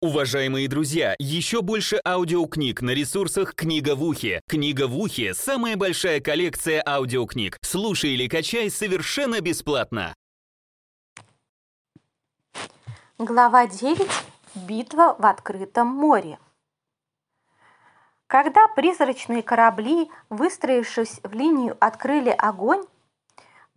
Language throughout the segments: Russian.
Уважаемые друзья, еще больше аудиокниг на ресурсах «Книга в ухе». «Книга в ухе» — самая большая коллекция аудиокниг. Слушай или качай совершенно бесплатно. Глава 9. Битва в открытом море. Когда призрачные корабли, выстроившись в линию, открыли огонь,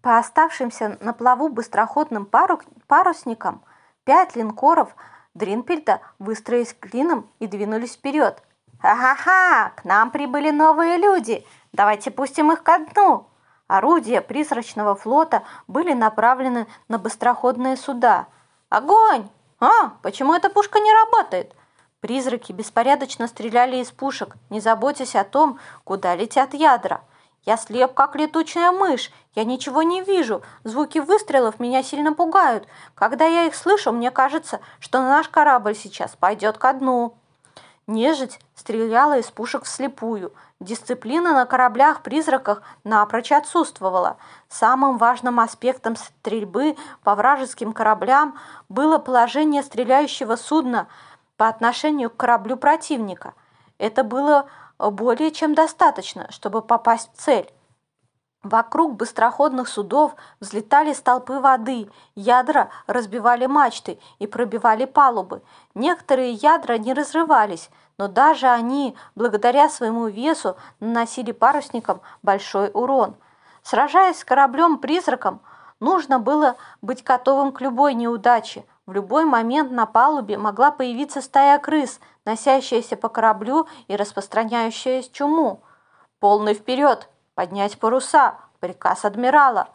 по оставшимся на плаву быстроходным парусникам пять линкоров – Дринпельта выстроились клином и двинулись вперед. «Ха-ха-ха! К нам прибыли новые люди! Давайте пустим их ко дну!» Орудия призрачного флота были направлены на быстроходные суда. «Огонь! А, почему эта пушка не работает?» Призраки беспорядочно стреляли из пушек, не заботясь о том, куда летят ядра. Я слеп, как летучая мышь. Я ничего не вижу. Звуки выстрелов меня сильно пугают. Когда я их слышу, мне кажется, что наш корабль сейчас пойдет ко дну. Нежить стреляла из пушек вслепую. Дисциплина на кораблях-призраках напрочь отсутствовала. Самым важным аспектом стрельбы по вражеским кораблям было положение стреляющего судна по отношению к кораблю противника. Это было более чем достаточно, чтобы попасть в цель. Вокруг быстроходных судов взлетали столпы воды, ядра разбивали мачты и пробивали палубы. Некоторые ядра не разрывались, но даже они, благодаря своему весу, наносили парусникам большой урон. Сражаясь с кораблем-призраком, нужно было быть готовым к любой неудаче. В любой момент на палубе могла появиться стая крыс, носящаяся по кораблю и распространяющая чуму. «Полный вперед! Поднять паруса!» – приказ адмирала.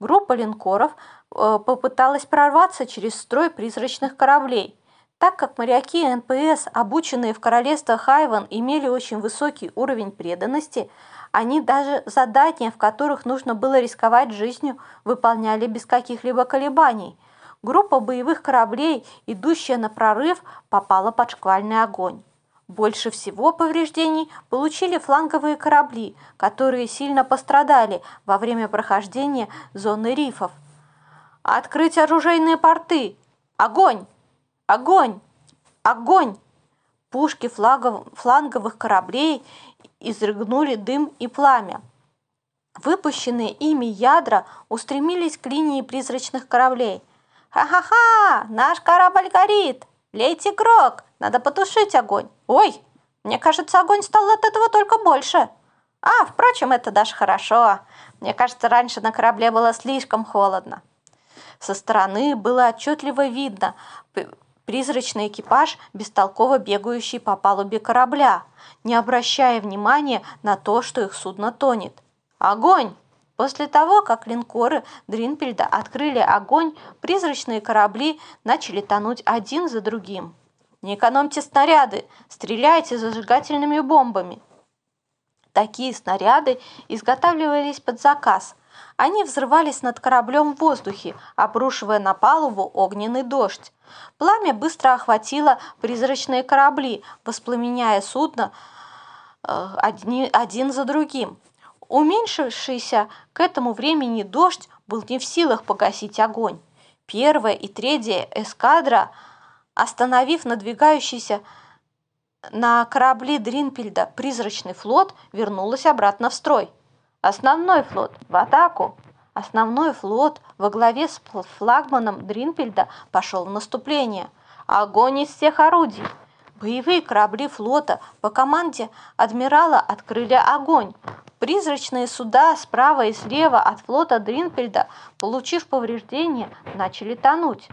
Группа линкоров э, попыталась прорваться через строй призрачных кораблей. Так как моряки НПС, обученные в королевстве Хайван, имели очень высокий уровень преданности, они даже задания, в которых нужно было рисковать жизнью, выполняли без каких-либо колебаний – Группа боевых кораблей, идущая на прорыв, попала под шквальный огонь. Больше всего повреждений получили фланговые корабли, которые сильно пострадали во время прохождения зоны рифов. «Открыть оружейные порты! Огонь! Огонь! Огонь!» Пушки флагов, фланговых кораблей изрыгнули дым и пламя. Выпущенные ими ядра устремились к линии призрачных кораблей – «Ха-ха-ха! Наш корабль горит! Лейте крок! Надо потушить огонь! Ой, мне кажется, огонь стал от этого только больше!» «А, впрочем, это даже хорошо. Мне кажется, раньше на корабле было слишком холодно». Со стороны было отчетливо видно призрачный экипаж, бестолково бегающий по палубе корабля, не обращая внимания на то, что их судно тонет. «Огонь!» После того, как линкоры Дринпельда открыли огонь, призрачные корабли начали тонуть один за другим. «Не экономьте снаряды! Стреляйте зажигательными бомбами!» Такие снаряды изготавливались под заказ. Они взрывались над кораблем в воздухе, обрушивая на палубу огненный дождь. Пламя быстро охватило призрачные корабли, воспламеняя судно э, один за другим. Уменьшившийся к этому времени дождь был не в силах погасить огонь. Первая и третья эскадра, остановив надвигающийся на корабли Дринпельда призрачный флот, вернулась обратно в строй. Основной флот в атаку. Основной флот во главе с флагманом Дринпельда пошел в наступление. Огонь из всех орудий. Боевые корабли флота по команде адмирала открыли огонь. Призрачные суда справа и слева от флота Дринпельда, получив повреждения, начали тонуть.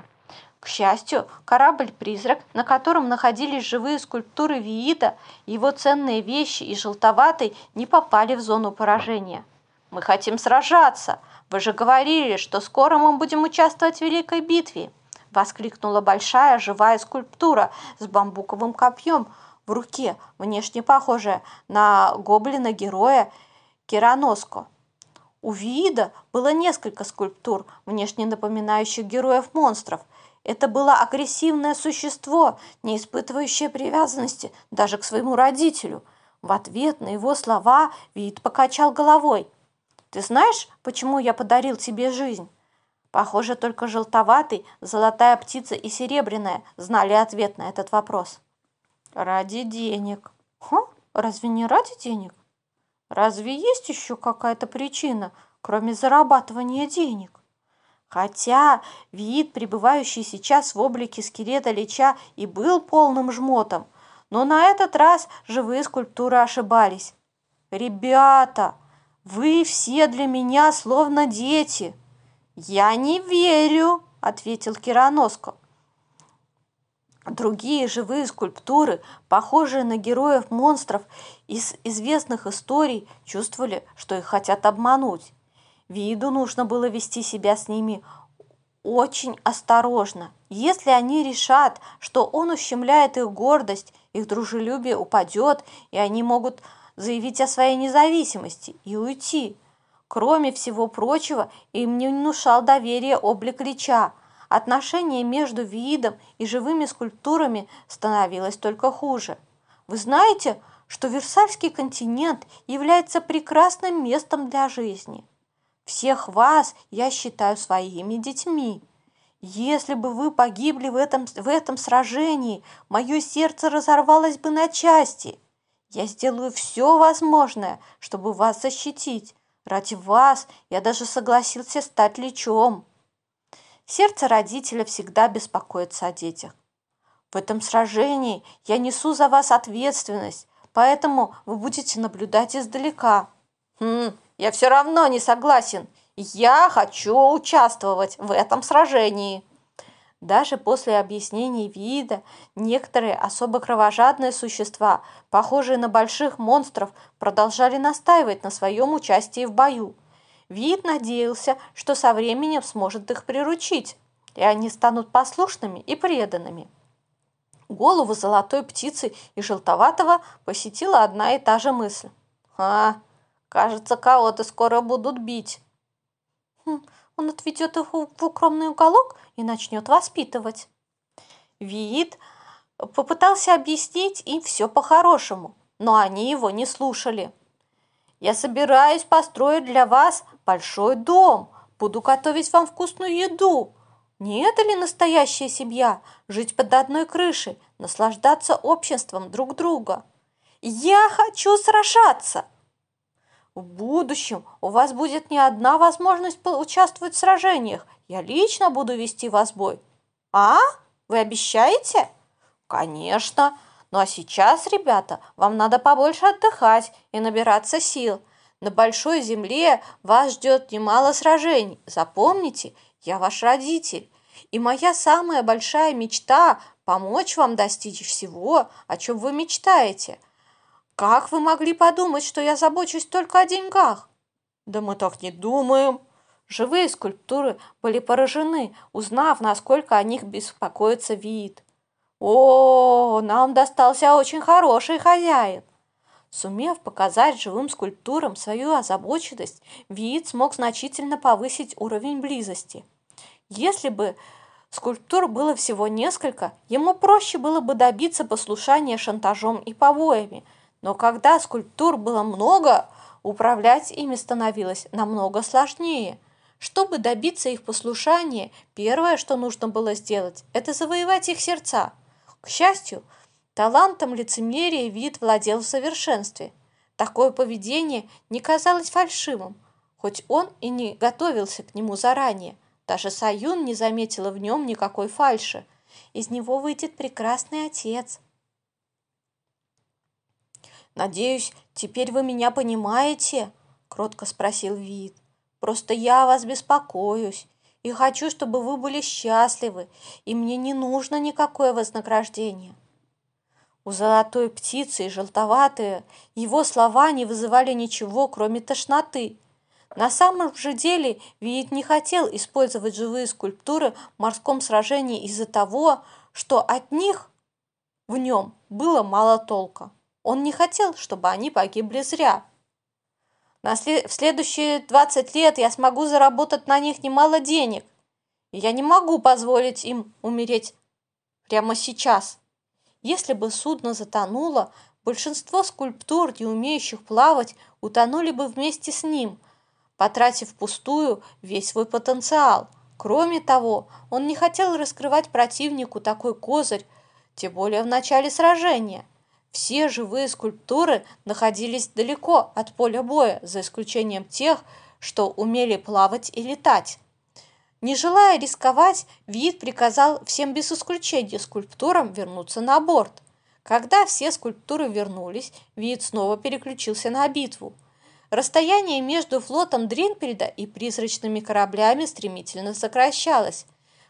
К счастью, корабль-призрак, на котором находились живые скульптуры Виита, его ценные вещи и желтоватый не попали в зону поражения. «Мы хотим сражаться! Вы же говорили, что скоро мы будем участвовать в Великой битве!» – воскликнула большая живая скульптура с бамбуковым копьем в руке, внешне похожая на гоблина-героя Кераноско. У Виида было несколько скульптур, внешне напоминающих героев-монстров. Это было агрессивное существо, не испытывающее привязанности даже к своему родителю. В ответ на его слова Виид покачал головой. «Ты знаешь, почему я подарил тебе жизнь?» Похоже, только желтоватый, золотая птица и серебряная знали ответ на этот вопрос. Ради денег. Ха? Разве не ради денег? Разве есть еще какая-то причина, кроме зарабатывания денег? Хотя вид, пребывающий сейчас в облике скелета Лича, и был полным жмотом, но на этот раз живые скульптуры ошибались. «Ребята, вы все для меня словно дети!» «Я не верю!» – ответил Кираноско. Другие живые скульптуры, похожие на героев-монстров из известных историй, чувствовали, что их хотят обмануть. Виду нужно было вести себя с ними очень осторожно. Если они решат, что он ущемляет их гордость, их дружелюбие упадет, и они могут заявить о своей независимости и уйти. Кроме всего прочего, им не внушал доверие облик Лича. Отношение между видом и живыми скульптурами становилось только хуже. Вы знаете, что Версальский континент является прекрасным местом для жизни. Всех вас я считаю своими детьми. Если бы вы погибли в этом, в этом сражении, мое сердце разорвалось бы на части. Я сделаю все возможное, чтобы вас защитить. Ради вас я даже согласился стать лечом. Сердце родителя всегда беспокоится о детях. В этом сражении я несу за вас ответственность, поэтому вы будете наблюдать издалека. Хм, я все равно не согласен. Я хочу участвовать в этом сражении. Даже после объяснений вида некоторые особо кровожадные существа, похожие на больших монстров, продолжали настаивать на своем участии в бою. Вид надеялся, что со временем сможет их приручить, и они станут послушными и преданными. Голову золотой птицы и желтоватого посетила одна и та же мысль. «А, Кажется, кого-то скоро будут бить. Хм, он отведет их в укромный уголок и начнет воспитывать. Вид попытался объяснить им все по-хорошему, но они его не слушали. Я собираюсь построить для вас большой дом, буду готовить вам вкусную еду. Не это ли настоящая семья? Жить под одной крышей, наслаждаться обществом друг друга. Я хочу сражаться. В будущем у вас будет не одна возможность поучаствовать в сражениях. Я лично буду вести вас в бой. А? Вы обещаете? Конечно. Ну а сейчас, ребята, вам надо побольше отдыхать и набираться сил. На большой земле вас ждет немало сражений. Запомните, я ваш родитель. И моя самая большая мечта – помочь вам достичь всего, о чем вы мечтаете – как вы могли подумать, что я забочусь только о деньгах? Да мы так не думаем. Живые скульптуры были поражены, узнав, насколько о них беспокоится вид. О, нам достался очень хороший хозяин. Сумев показать живым скульптурам свою озабоченность, вид смог значительно повысить уровень близости. Если бы скульптур было всего несколько, ему проще было бы добиться послушания шантажом и побоями – но когда скульптур было много, управлять ими становилось намного сложнее. Чтобы добиться их послушания, первое, что нужно было сделать, это завоевать их сердца. К счастью, талантом лицемерия вид владел в совершенстве. Такое поведение не казалось фальшивым, хоть он и не готовился к нему заранее. Даже Саюн не заметила в нем никакой фальши. Из него выйдет прекрасный отец. «Надеюсь, теперь вы меня понимаете?» – кротко спросил Вид. «Просто я о вас беспокоюсь и хочу, чтобы вы были счастливы, и мне не нужно никакое вознаграждение». У золотой птицы и желтоватые его слова не вызывали ничего, кроме тошноты. На самом же деле Виит не хотел использовать живые скульптуры в морском сражении из-за того, что от них в нем было мало толка. Он не хотел, чтобы они погибли зря. На след... В следующие 20 лет я смогу заработать на них немало денег. Я не могу позволить им умереть прямо сейчас. Если бы судно затонуло, большинство скульптур, не умеющих плавать, утонули бы вместе с ним, потратив пустую весь свой потенциал. Кроме того, он не хотел раскрывать противнику такой козырь, тем более в начале сражения. Все живые скульптуры находились далеко от поля боя, за исключением тех, что умели плавать и летать. Не желая рисковать, Вид приказал всем без исключения скульптурам вернуться на борт. Когда все скульптуры вернулись, Вид снова переключился на битву. Расстояние между флотом Дринпельда и призрачными кораблями стремительно сокращалось.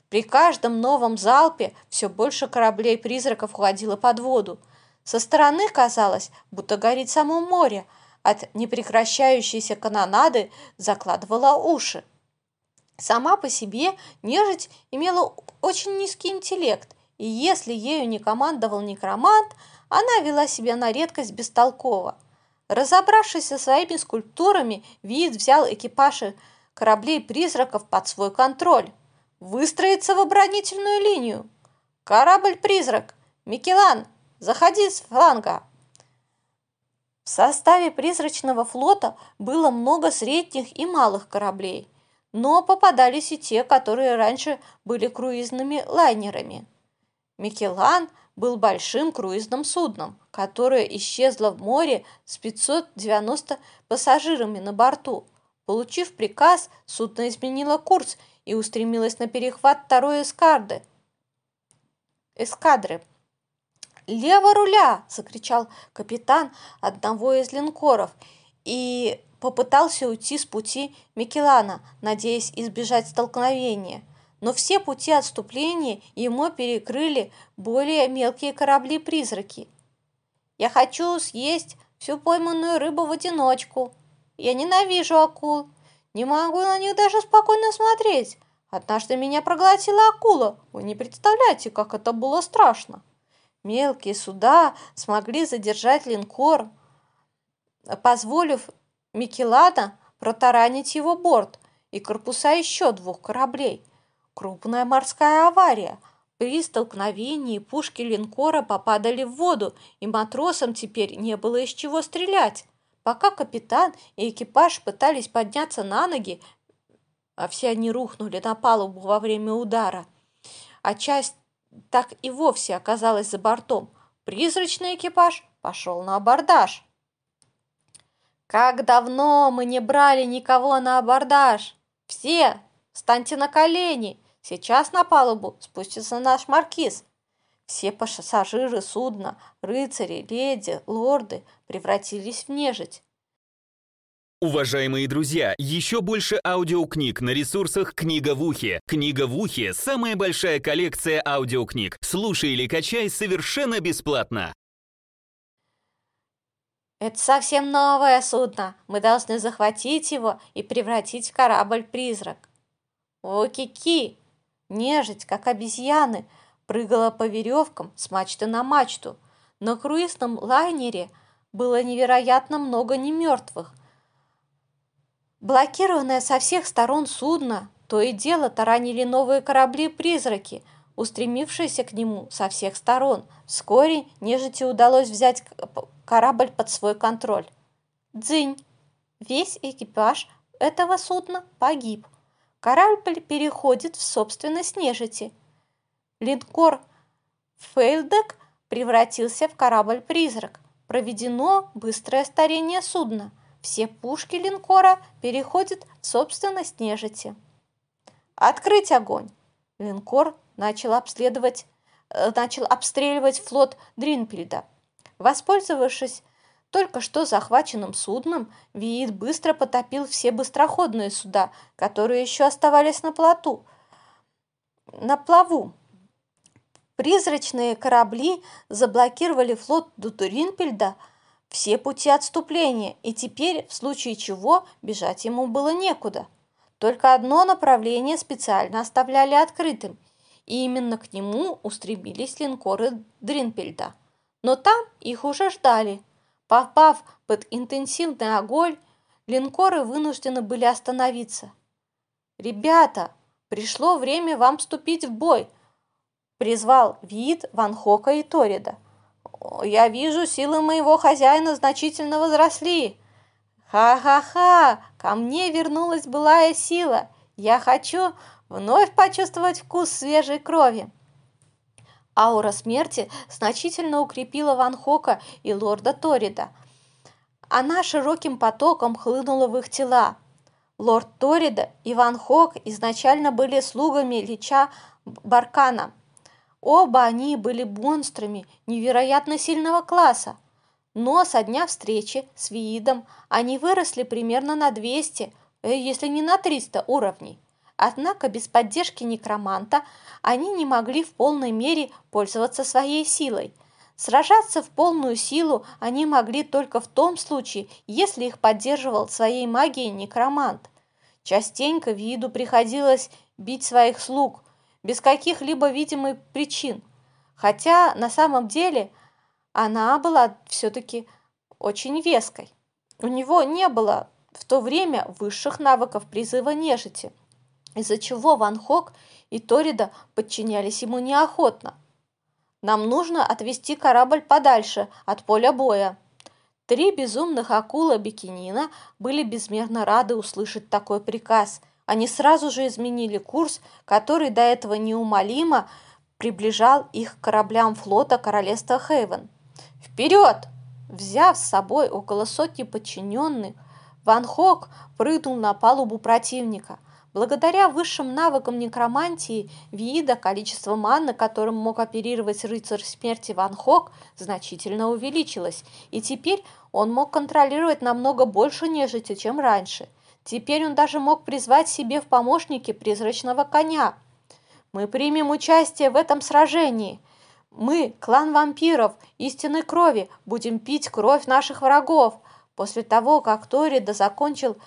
При каждом новом залпе все больше кораблей-призраков уходило под воду. Со стороны казалось, будто горит само море, от непрекращающейся канонады закладывала уши. Сама по себе нежить имела очень низкий интеллект, и если ею не командовал некромант, она вела себя на редкость бестолково. Разобравшись со своими скульптурами, Вид взял экипажи кораблей-призраков под свой контроль. Выстроиться в оборонительную линию. Корабль-призрак. Микелан, заходи с фланга. В составе призрачного флота было много средних и малых кораблей, но попадались и те, которые раньше были круизными лайнерами. Микелан был большим круизным судном, которое исчезло в море с 590 пассажирами на борту. Получив приказ, судно изменило курс и устремилась на перехват второй эскады. эскадры. «Лево руля!» – закричал капитан одного из линкоров и попытался уйти с пути Микелана, надеясь избежать столкновения. Но все пути отступления ему перекрыли более мелкие корабли-призраки. «Я хочу съесть всю пойманную рыбу в одиночку. Я ненавижу акул. Не могу на них даже спокойно смотреть. Однажды меня проглотила акула. Вы не представляете, как это было страшно. Мелкие суда смогли задержать линкор, позволив Микелада протаранить его борт и корпуса еще двух кораблей. Крупная морская авария. При столкновении пушки линкора попадали в воду, и матросам теперь не было из чего стрелять. Пока капитан и экипаж пытались подняться на ноги, а все они рухнули на палубу во время удара, а часть так и вовсе оказалась за бортом. Призрачный экипаж пошел на абордаж. «Как давно мы не брали никого на абордаж! Все, встаньте на колени! Сейчас на палубу спустится наш маркиз!» Все пассажиры судна, рыцари, леди, лорды превратились в нежить. Уважаемые друзья, еще больше аудиокниг на ресурсах «Книга в ухе». «Книга в ухе» — самая большая коллекция аудиокниг. Слушай или качай совершенно бесплатно. Это совсем новое судно. Мы должны захватить его и превратить в корабль-призрак. О, Кики! Нежить, как обезьяны, прыгала по веревкам с мачты на мачту. На круизном лайнере было невероятно много немертвых. Блокированное со всех сторон судно то и дело таранили новые корабли-призраки, устремившиеся к нему со всех сторон. Вскоре нежити удалось взять корабль под свой контроль. Дзынь! Весь экипаж этого судна погиб. Корабль переходит в собственность нежити. Линкор Фейлдек превратился в корабль-призрак. Проведено быстрое старение судна. Все пушки линкора переходят в собственность нежити. Открыть огонь! Линкор начал обследовать, э, начал обстреливать флот Дринпельда. Воспользовавшись только что захваченным судном, Виит быстро потопил все быстроходные суда, которые еще оставались на плоту. На плаву. Призрачные корабли заблокировали флот Дутуринпельда все пути отступления, и теперь, в случае чего, бежать ему было некуда. Только одно направление специально оставляли открытым, и именно к нему устремились линкоры Дринпельда. Но там их уже ждали – Попав под интенсивный огонь, линкоры вынуждены были остановиться. «Ребята, пришло время вам вступить в бой!» призвал вид Ван Хока и Торида. «Я вижу, силы моего хозяина значительно возросли!» «Ха-ха-ха! Ко мне вернулась былая сила! Я хочу вновь почувствовать вкус свежей крови. Аура смерти значительно укрепила Ван Хока и лорда Торида. Она широким потоком хлынула в их тела. Лорд Торида и Ван Хок изначально были слугами Лича Баркана. Оба они были монстрами невероятно сильного класса. Но со дня встречи с Виидом они выросли примерно на 200, э, если не на 300 уровней. Однако без поддержки некроманта они не могли в полной мере пользоваться своей силой. Сражаться в полную силу они могли только в том случае, если их поддерживал своей магией некромант. Частенько виду приходилось бить своих слуг без каких-либо видимых причин, хотя на самом деле она была все-таки очень веской. У него не было в то время высших навыков призыва нежити – из-за чего Ван Хок и Торида подчинялись ему неохотно. «Нам нужно отвести корабль подальше от поля боя». Три безумных акула Бикинина были безмерно рады услышать такой приказ. Они сразу же изменили курс, который до этого неумолимо приближал их к кораблям флота королевства Хейвен. «Вперед!» Взяв с собой около сотни подчиненных, Ван Хок прыгнул на палубу противника – Благодаря высшим навыкам некромантии, вида, количество маны, которым мог оперировать рыцарь смерти Ван Хок, значительно увеличилось, и теперь он мог контролировать намного больше нежити, чем раньше. Теперь он даже мог призвать себе в помощники призрачного коня. «Мы примем участие в этом сражении!» Мы, клан вампиров, истинной крови, будем пить кровь наших врагов. После того, как Торида закончил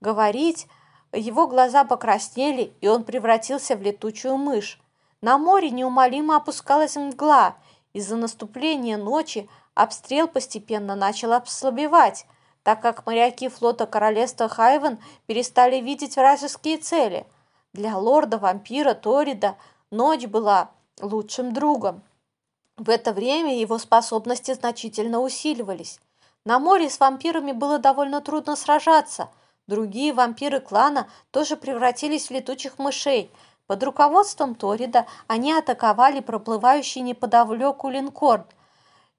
говорить, его глаза покраснели, и он превратился в летучую мышь. На море неумолимо опускалась мгла. Из-за наступления ночи обстрел постепенно начал ослабевать, так как моряки флота королевства Хайвен перестали видеть вражеские цели. Для лорда-вампира Торида ночь была лучшим другом. В это время его способности значительно усиливались. На море с вампирами было довольно трудно сражаться – Другие вампиры клана тоже превратились в летучих мышей. Под руководством Торида они атаковали проплывающий неподалеку линкор.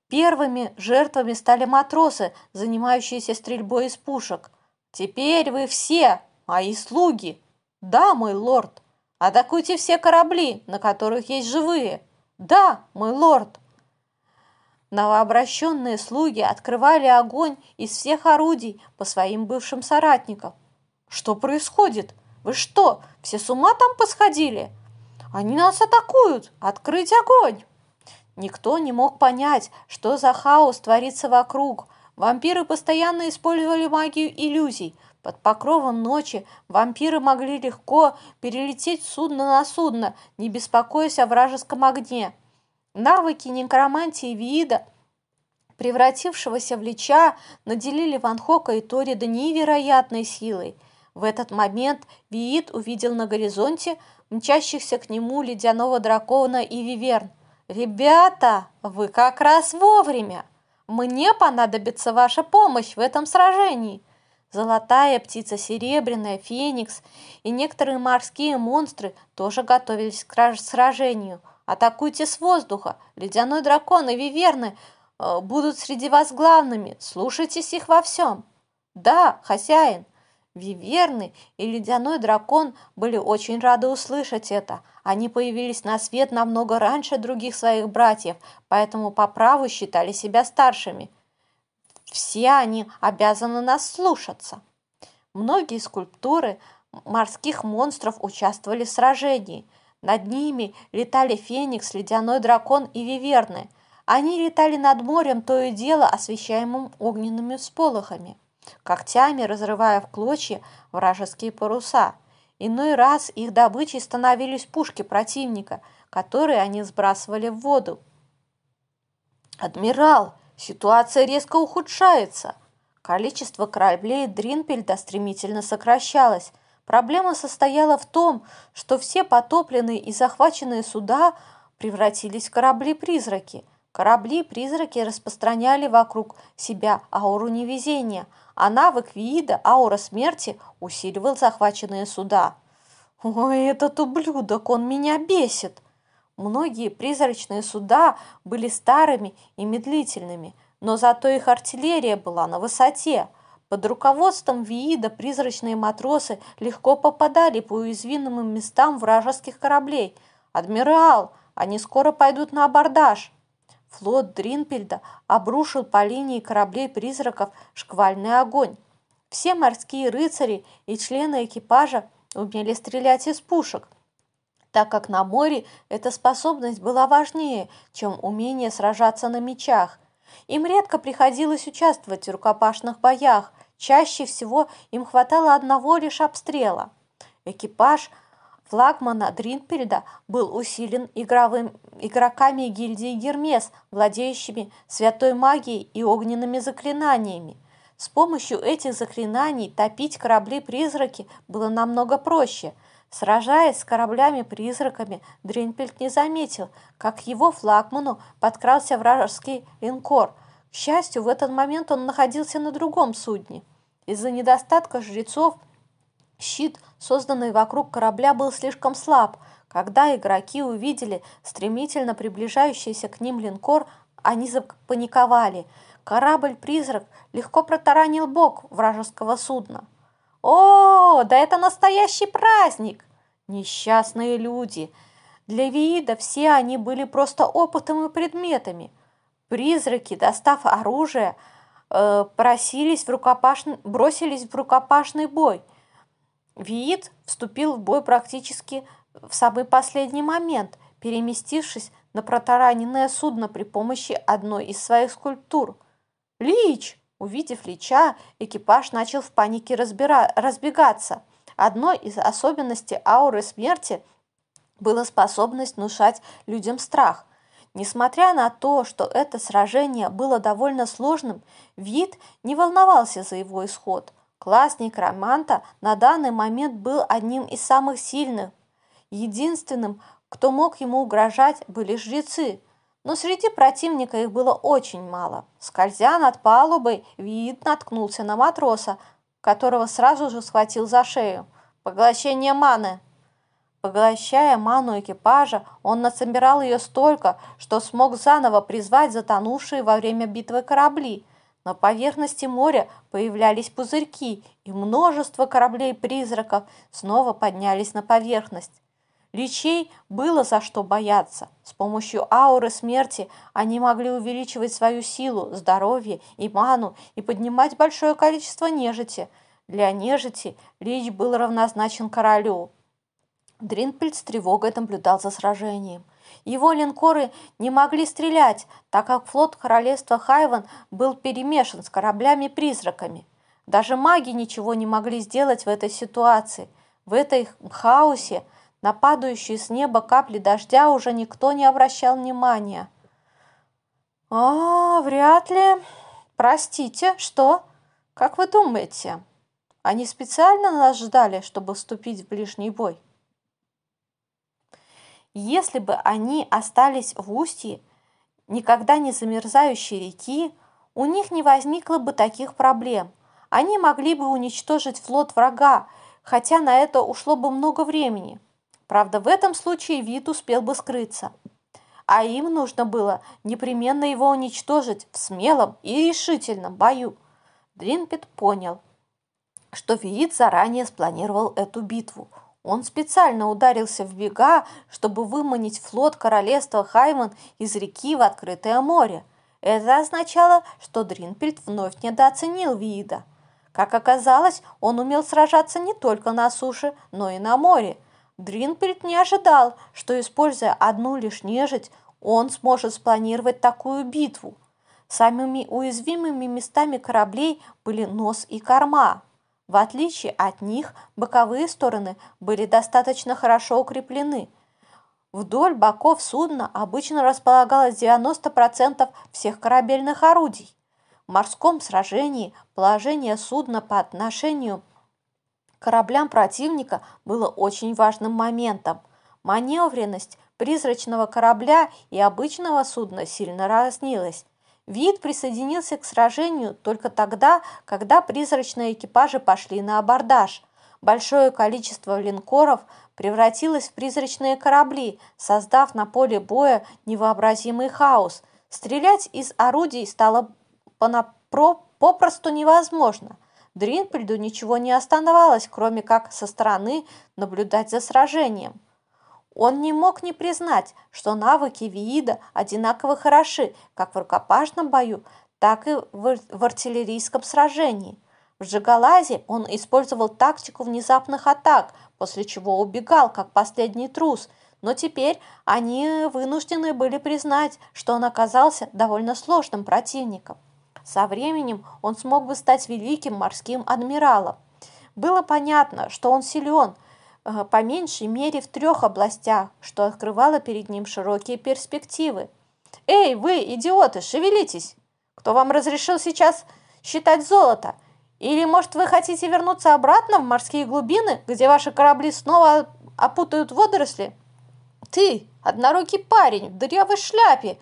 Первыми жертвами стали матросы, занимающиеся стрельбой из пушек. «Теперь вы все мои слуги!» «Да, мой лорд!» «Атакуйте все корабли, на которых есть живые!» «Да, мой лорд!» Новообращенные слуги открывали огонь из всех орудий по своим бывшим соратникам. «Что происходит? Вы что, все с ума там посходили? Они нас атакуют! Открыть огонь!» Никто не мог понять, что за хаос творится вокруг. Вампиры постоянно использовали магию иллюзий. Под покровом ночи вампиры могли легко перелететь судно на судно, не беспокоясь о вражеском огне. Навыки некромантии Виида, превратившегося в лича, наделили Ван Хока и Торида невероятной силой. В этот момент Виид увидел на горизонте мчащихся к нему ледяного дракона и Виверн. «Ребята, вы как раз вовремя! Мне понадобится ваша помощь в этом сражении!» Золотая птица серебряная, феникс и некоторые морские монстры тоже готовились к сражению – Атакуйте с воздуха. Ледяной дракон и виверны э, будут среди вас главными. Слушайтесь их во всем. Да, хозяин. Виверны и ледяной дракон были очень рады услышать это. Они появились на свет намного раньше других своих братьев, поэтому по праву считали себя старшими. Все они обязаны нас слушаться. Многие скульптуры морских монстров участвовали в сражении – над ними летали Феникс, Ледяной дракон и Виверны. Они летали над морем, то и дело освещаемым огненными всполохами, когтями разрывая в клочья вражеские паруса. Иной раз их добычей становились пушки противника, которые они сбрасывали в воду. «Адмирал, ситуация резко ухудшается!» Количество кораблей Дринпельда стремительно сокращалось, Проблема состояла в том, что все потопленные и захваченные суда превратились в корабли-призраки. Корабли-призраки распространяли вокруг себя ауру невезения, а навык вида, аура смерти усиливал захваченные суда. Ой, этот ублюдок, он меня бесит. Многие призрачные суда были старыми и медлительными, но зато их артиллерия была на высоте. Под руководством Виида призрачные матросы легко попадали по уязвимым местам вражеских кораблей. «Адмирал, они скоро пойдут на абордаж!» Флот Дринпельда обрушил по линии кораблей-призраков шквальный огонь. Все морские рыцари и члены экипажа умели стрелять из пушек – так как на море эта способность была важнее, чем умение сражаться на мечах. Им редко приходилось участвовать в рукопашных боях, чаще всего им хватало одного лишь обстрела. Экипаж флагмана Дринпельда был усилен игровым, игроками гильдии Гермес, владеющими святой магией и огненными заклинаниями. С помощью этих заклинаний топить корабли-призраки было намного проще – Сражаясь с кораблями-призраками, Дринпельт не заметил, как его флагману подкрался вражеский линкор. К счастью, в этот момент он находился на другом судне. Из-за недостатка жрецов щит, созданный вокруг корабля, был слишком слаб. Когда игроки увидели стремительно приближающийся к ним линкор, они запаниковали. Корабль-призрак легко протаранил бок вражеского судна. О, да это настоящий праздник! Несчастные люди! Для Виида все они были просто опытом и предметами. Призраки, достав оружие, э, просились в рукопашный, бросились в рукопашный бой. Виид вступил в бой практически в самый последний момент, переместившись на протараненное судно при помощи одной из своих скульптур. «Лич!» Увидев Лича, экипаж начал в панике разбира... разбегаться. Одной из особенностей ауры смерти была способность внушать людям страх. Несмотря на то, что это сражение было довольно сложным, Вид не волновался за его исход. Класс некроманта на данный момент был одним из самых сильных. Единственным, кто мог ему угрожать, были жрецы – но среди противника их было очень мало. Скользя над палубой, вид наткнулся на матроса, которого сразу же схватил за шею. Поглощение маны. Поглощая ману экипажа, он насобирал ее столько, что смог заново призвать затонувшие во время битвы корабли. На поверхности моря появлялись пузырьки, и множество кораблей-призраков снова поднялись на поверхность. Личей было за что бояться. С помощью ауры смерти они могли увеличивать свою силу, здоровье и ману и поднимать большое количество нежити. Для нежити Лич был равнозначен королю. Дринпельд с тревогой наблюдал за сражением. Его линкоры не могли стрелять, так как флот королевства Хайван был перемешан с кораблями-призраками. Даже маги ничего не могли сделать в этой ситуации. В этой хаосе – на падающие с неба капли дождя уже никто не обращал внимания. «А, вряд ли. Простите, что? Как вы думаете, они специально нас ждали, чтобы вступить в ближний бой?» Если бы они остались в устье никогда не замерзающей реки, у них не возникло бы таких проблем. Они могли бы уничтожить флот врага, хотя на это ушло бы много времени. Правда, в этом случае вид успел бы скрыться. А им нужно было непременно его уничтожить в смелом и решительном бою. Дринпет понял, что Виит заранее спланировал эту битву. Он специально ударился в бега, чтобы выманить флот королевства Хайман из реки в открытое море. Это означало, что Дринпельд вновь недооценил Виида. Как оказалось, он умел сражаться не только на суше, но и на море – Дринпельд не ожидал, что, используя одну лишь нежить, он сможет спланировать такую битву. Самыми уязвимыми местами кораблей были нос и корма. В отличие от них, боковые стороны были достаточно хорошо укреплены. Вдоль боков судна обычно располагалось 90% всех корабельных орудий. В морском сражении положение судна по отношению кораблям противника было очень важным моментом. Маневренность призрачного корабля и обычного судна сильно разнилась. Вид присоединился к сражению только тогда, когда призрачные экипажи пошли на абордаж. большое количество линкоров превратилось в призрачные корабли, создав на поле боя невообразимый хаос. Стрелять из орудий стало попросту невозможно. Дринпельду ничего не оставалось, кроме как со стороны наблюдать за сражением. Он не мог не признать, что навыки Виида одинаково хороши как в рукопашном бою, так и в артиллерийском сражении. В Жигалазе он использовал тактику внезапных атак, после чего убегал, как последний трус, но теперь они вынуждены были признать, что он оказался довольно сложным противником. Со временем он смог бы стать великим морским адмиралом. Было понятно, что он силен, по меньшей мере в трех областях, что открывало перед ним широкие перспективы. «Эй, вы, идиоты, шевелитесь!» Кто вам разрешил сейчас считать золото? Или, может, вы хотите вернуться обратно в морские глубины, где ваши корабли снова опутают водоросли? Ты, однорукий парень в дырявой шляпе,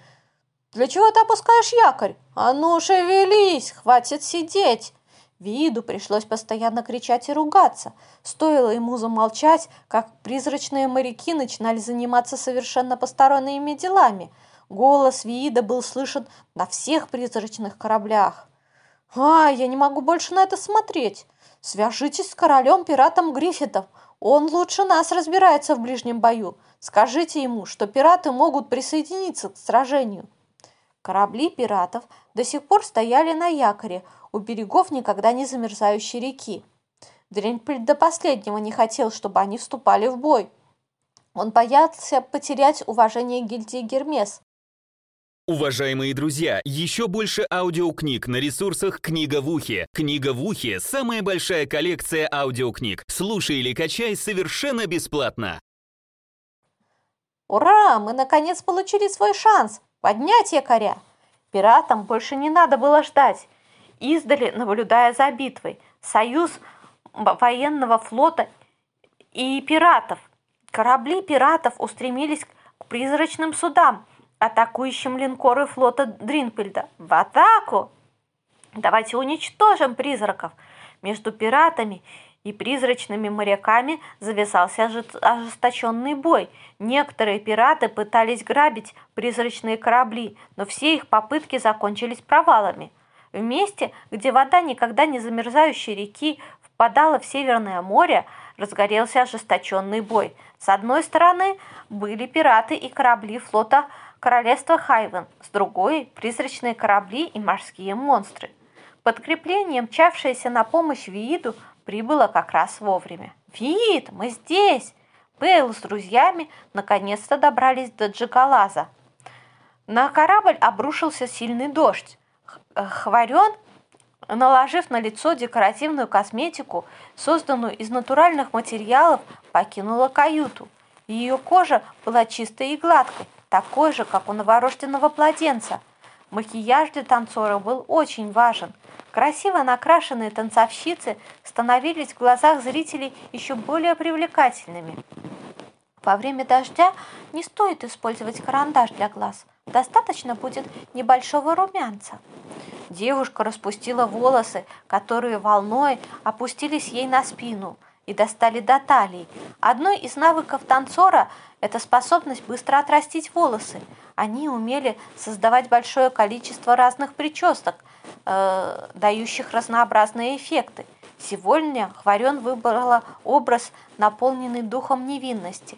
для чего ты опускаешь якорь? А ну, шевелись, хватит сидеть. Виду пришлось постоянно кричать и ругаться. Стоило ему замолчать, как призрачные моряки начинали заниматься совершенно посторонними делами – Голос Виида был слышен на всех призрачных кораблях. «А, я не могу больше на это смотреть. Свяжитесь с королем-пиратом Гриффитов. Он лучше нас разбирается в ближнем бою. Скажите ему, что пираты могут присоединиться к сражению». Корабли пиратов до сих пор стояли на якоре у берегов никогда не замерзающей реки. Дренпель до последнего не хотел, чтобы они вступали в бой. Он боялся потерять уважение гильдии Гермес, Уважаемые друзья, еще больше аудиокниг на ресурсах «Книга в ухе». «Книга в ухе» — самая большая коллекция аудиокниг. Слушай или качай совершенно бесплатно. Ура! Мы наконец получили свой шанс поднять якоря. Пиратам больше не надо было ждать. Издали, наблюдая за битвой, союз военного флота и пиратов. Корабли пиратов устремились к призрачным судам – атакующим линкоры флота Дринпельда. В атаку! Давайте уничтожим призраков. Между пиратами и призрачными моряками завязался ожесточенный бой. Некоторые пираты пытались грабить призрачные корабли, но все их попытки закончились провалами. В месте, где вода никогда не замерзающей реки впадала в Северное море, разгорелся ожесточенный бой. С одной стороны были пираты и корабли флота королевство Хайвен, с другой – призрачные корабли и морские монстры. Подкрепление, мчавшееся на помощь Вииду, прибыло как раз вовремя. «Виид, мы здесь!» Пейл с друзьями наконец-то добрались до Джигалаза. На корабль обрушился сильный дождь. Хварен, наложив на лицо декоративную косметику, созданную из натуральных материалов, покинула каюту. Ее кожа была чистой и гладкой, такой же, как у новорожденного младенца. Макияж для танцора был очень важен. Красиво накрашенные танцовщицы становились в глазах зрителей еще более привлекательными. Во время дождя не стоит использовать карандаш для глаз. Достаточно будет небольшого румянца. Девушка распустила волосы, которые волной опустились ей на спину и достали до талии. Одной из навыков танцора – это способность быстро отрастить волосы. Они умели создавать большое количество разных причесок, э, дающих разнообразные эффекты. Сегодня Хварен выбрала образ, наполненный духом невинности.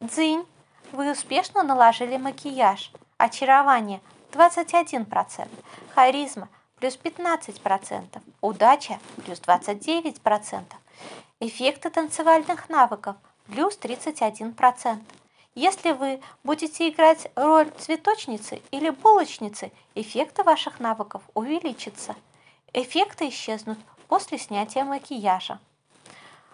Дзынь, вы успешно наложили макияж. Очарование 21%, харизма плюс 15%, удача плюс 29%, эффекты танцевальных навыков – плюс 31%. Если вы будете играть роль цветочницы или булочницы, эффекты ваших навыков увеличатся. Эффекты исчезнут после снятия макияжа.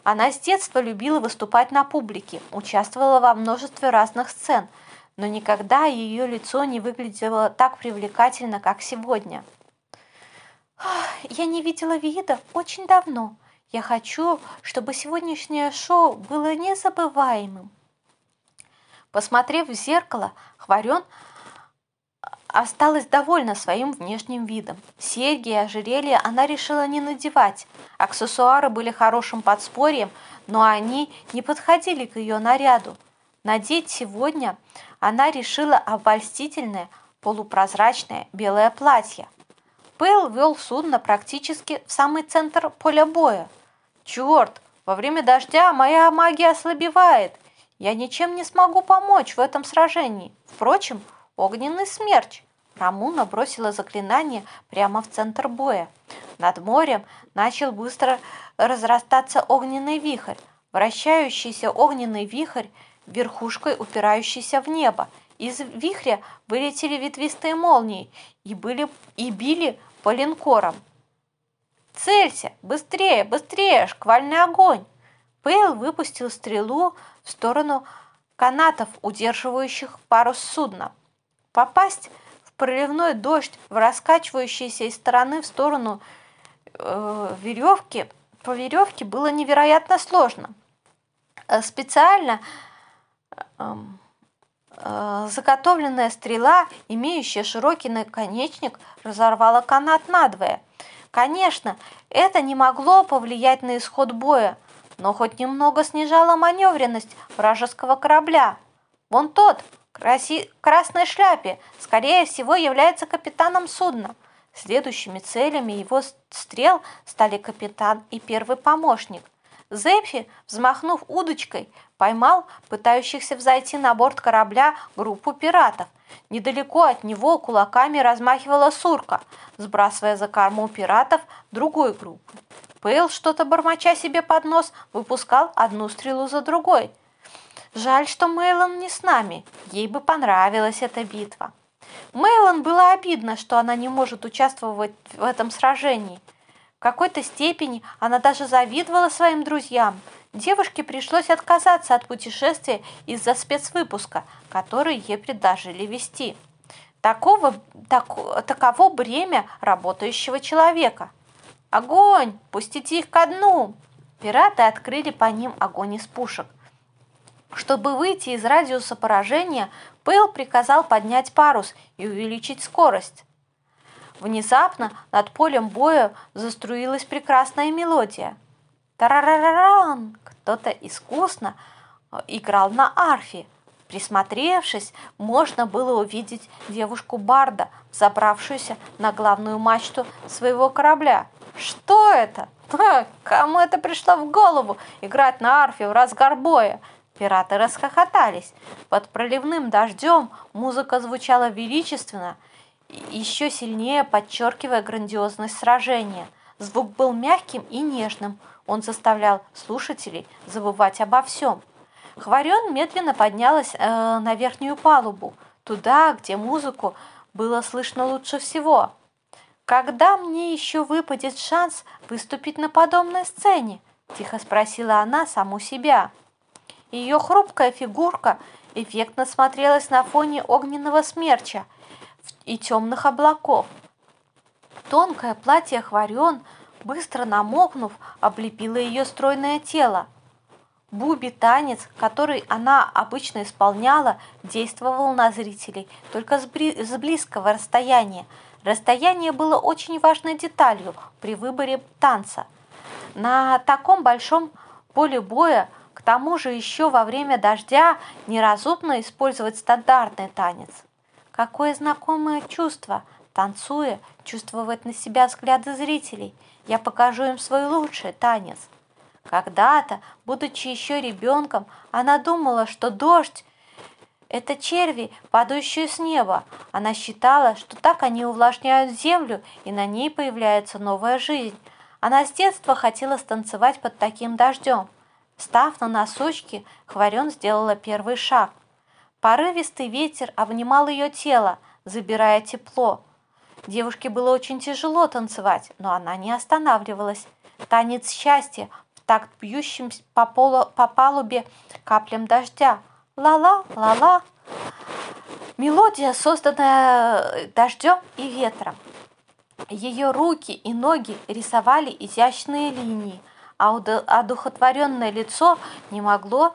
Она с детства любила выступать на публике, участвовала во множестве разных сцен, но никогда ее лицо не выглядело так привлекательно, как сегодня. «Я не видела вида очень давно», я хочу, чтобы сегодняшнее шоу было незабываемым. Посмотрев в зеркало, Хварен осталась довольна своим внешним видом. Серьги и ожерелья она решила не надевать. Аксессуары были хорошим подспорьем, но они не подходили к ее наряду. Надеть сегодня она решила обольстительное полупрозрачное белое платье. Пэл вел судно практически в самый центр поля боя. «Черт, во время дождя моя магия ослабевает. Я ничем не смогу помочь в этом сражении. Впрочем, огненный смерч». Рамуна бросила заклинание прямо в центр боя. Над морем начал быстро разрастаться огненный вихрь. Вращающийся огненный вихрь, верхушкой упирающийся в небо. Из вихря вылетели ветвистые молнии и, были, и били по линкорам. «Целься! Быстрее! Быстрее! Шквальный огонь!» Пейл выпустил стрелу в сторону канатов, удерживающих парус судна. Попасть в проливной дождь, в раскачивающиеся из стороны в сторону э, веревки, по веревке было невероятно сложно. Э, специально э, э, заготовленная стрела, имеющая широкий наконечник, разорвала канат надвое – Конечно, это не могло повлиять на исход боя, но хоть немного снижало маневренность вражеского корабля. Вон тот, краси... красной шляпе, скорее всего, является капитаном судна. Следующими целями его стрел стали капитан и первый помощник. Зепфи, взмахнув удочкой, поймал пытающихся взойти на борт корабля группу пиратов – Недалеко от него кулаками размахивала сурка, сбрасывая за корму пиратов другой группы. Пейл, что-то бормоча себе под нос, выпускал одну стрелу за другой. Жаль, что Мейлон не с нами, ей бы понравилась эта битва. Мейлон было обидно, что она не может участвовать в этом сражении. В какой-то степени она даже завидовала своим друзьям – Девушке пришлось отказаться от путешествия из-за спецвыпуска, который ей предложили вести. Такого, так, таково бремя работающего человека. Огонь! Пустите их ко дну! Пираты открыли по ним огонь из пушек. Чтобы выйти из радиуса поражения, Пейл приказал поднять парус и увеличить скорость. Внезапно над полем боя заструилась прекрасная мелодия. Тарараран! Кто-то искусно э, играл на арфе. Присмотревшись, можно было увидеть девушку Барда, забравшуюся на главную мачту своего корабля. Что это? Ха, кому это пришло в голову играть на арфе в разгар боя? Пираты расхохотались. Под проливным дождем музыка звучала величественно, еще сильнее подчеркивая грандиозность сражения. Звук был мягким и нежным – он заставлял слушателей забывать обо всем. Хварен медленно поднялась э, на верхнюю палубу, туда, где музыку было слышно лучше всего. «Когда мне еще выпадет шанс выступить на подобной сцене?» – тихо спросила она саму себя. Ее хрупкая фигурка эффектно смотрелась на фоне огненного смерча и темных облаков. Тонкое платье Хварион – быстро намокнув, облепила ее стройное тело. Буби-танец, который она обычно исполняла, действовал на зрителей только с, с близкого расстояния. Расстояние было очень важной деталью при выборе танца. На таком большом поле боя, к тому же еще во время дождя, неразумно использовать стандартный танец. Какое знакомое чувство, танцуя, чувствовать на себя взгляды зрителей – я покажу им свой лучший танец. Когда-то, будучи еще ребенком, она думала, что дождь – это черви, падающие с неба. Она считала, что так они увлажняют землю, и на ней появляется новая жизнь. Она с детства хотела станцевать под таким дождем. Став на носочки, Хварен сделала первый шаг. Порывистый ветер обнимал ее тело, забирая тепло – Девушке было очень тяжело танцевать, но она не останавливалась. Танец счастья в такт бьющим по, полу, по палубе каплям дождя. Ла-ла, ла-ла. Мелодия, созданная дождем и ветром. Ее руки и ноги рисовали изящные линии, а одухотворенное лицо не могло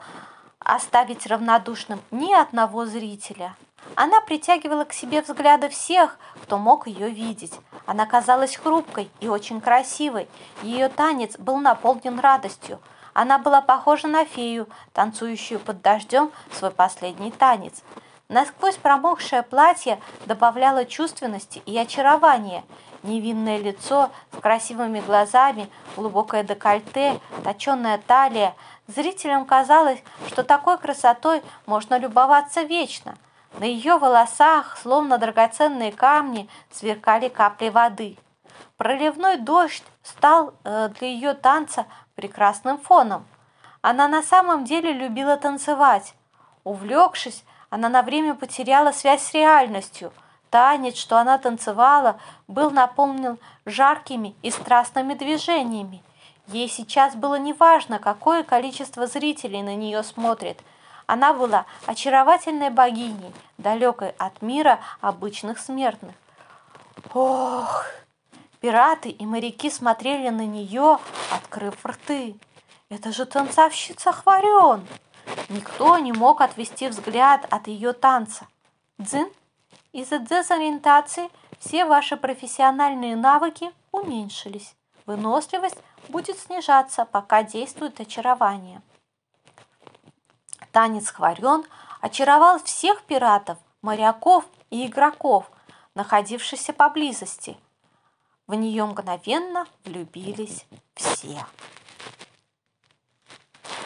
оставить равнодушным ни одного зрителя. Она притягивала к себе взгляды всех, кто мог ее видеть. Она казалась хрупкой и очень красивой. Ее танец был наполнен радостью. Она была похожа на фею, танцующую под дождем свой последний танец. Насквозь промокшее платье добавляло чувственности и очарования. Невинное лицо с красивыми глазами, глубокое декольте, точенная талия. Зрителям казалось, что такой красотой можно любоваться вечно – на ее волосах, словно драгоценные камни, сверкали капли воды. Проливной дождь стал э, для ее танца прекрасным фоном. Она на самом деле любила танцевать. Увлекшись, она на время потеряла связь с реальностью. Танец, что она танцевала, был наполнен жаркими и страстными движениями. Ей сейчас было неважно, какое количество зрителей на нее смотрит – она была очаровательной богиней, далекой от мира обычных смертных. Ох! Пираты и моряки смотрели на нее, открыв рты. Это же танцовщица Хварен! Никто не мог отвести взгляд от ее танца. Дзин, из-за дезориентации все ваши профессиональные навыки уменьшились. Выносливость будет снижаться, пока действует очарование. Танец Хварен очаровал всех пиратов, моряков и игроков, находившихся поблизости. В нее мгновенно влюбились все.